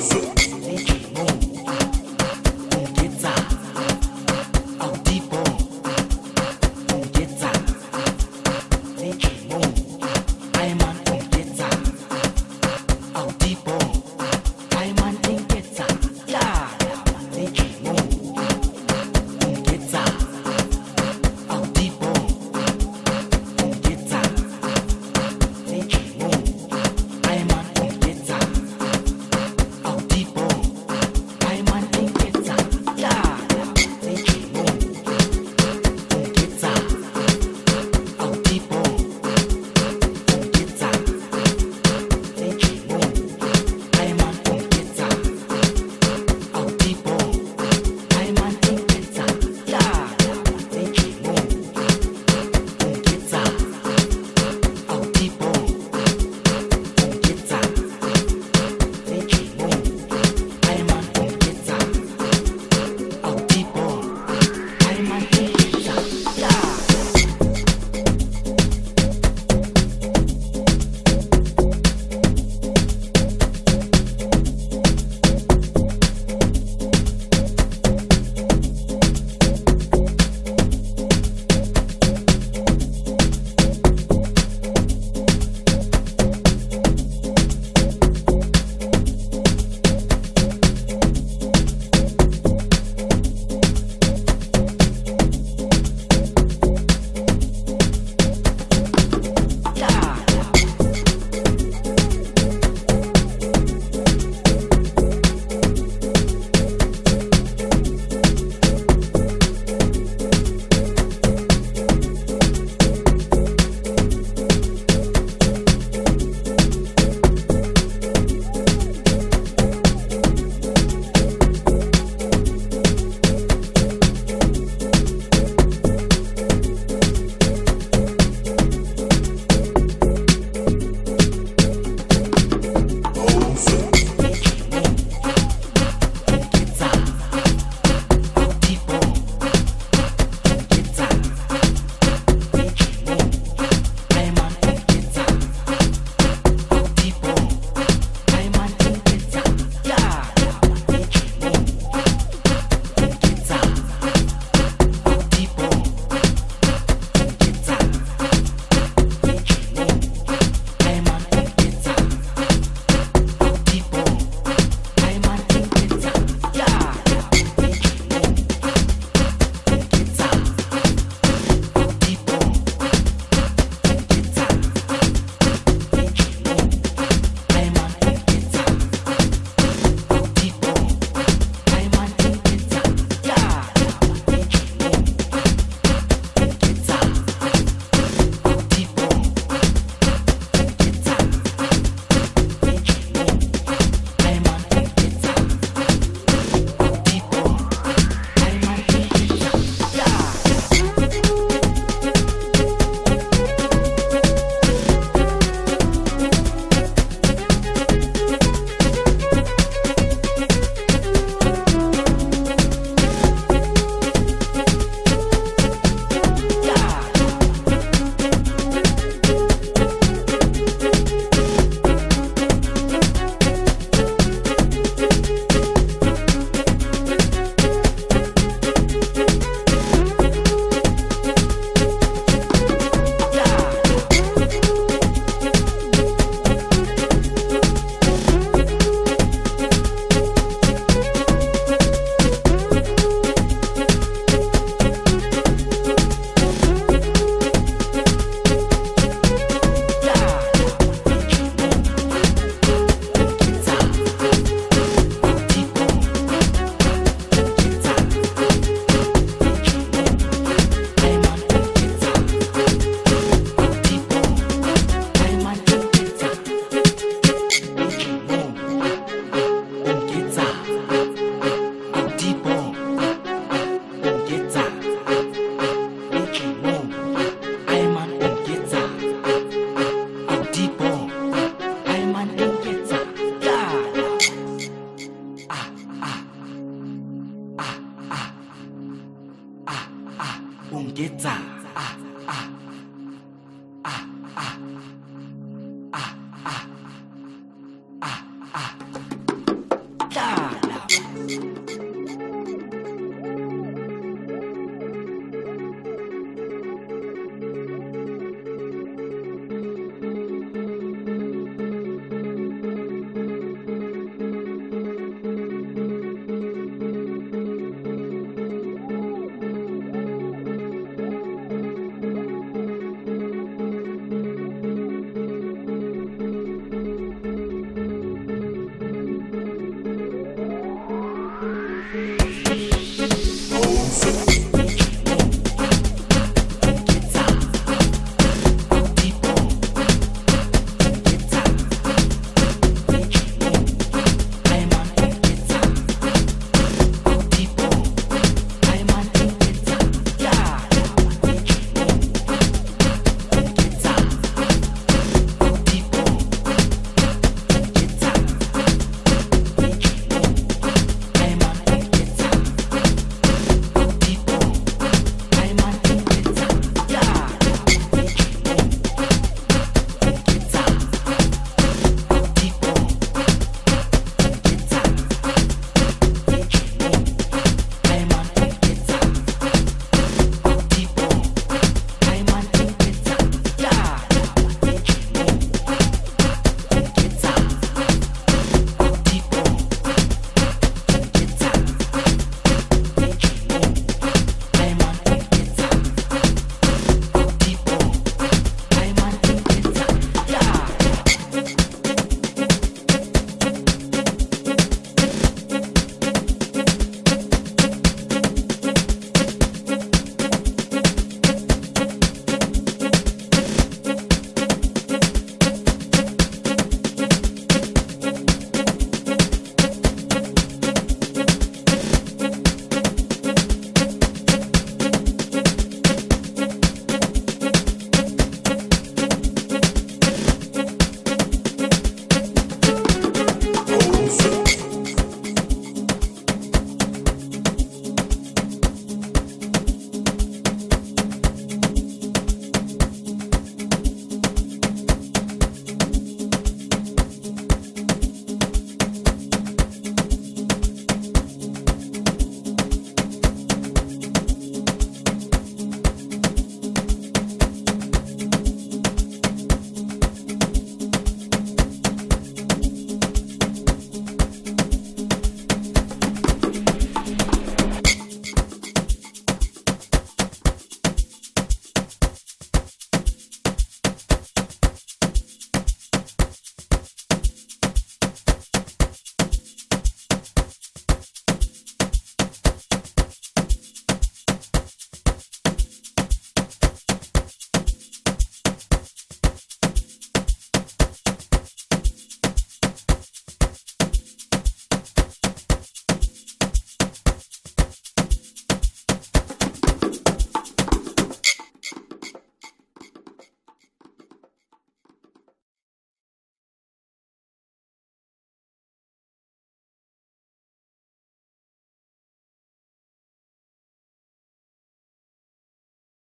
food. 一扎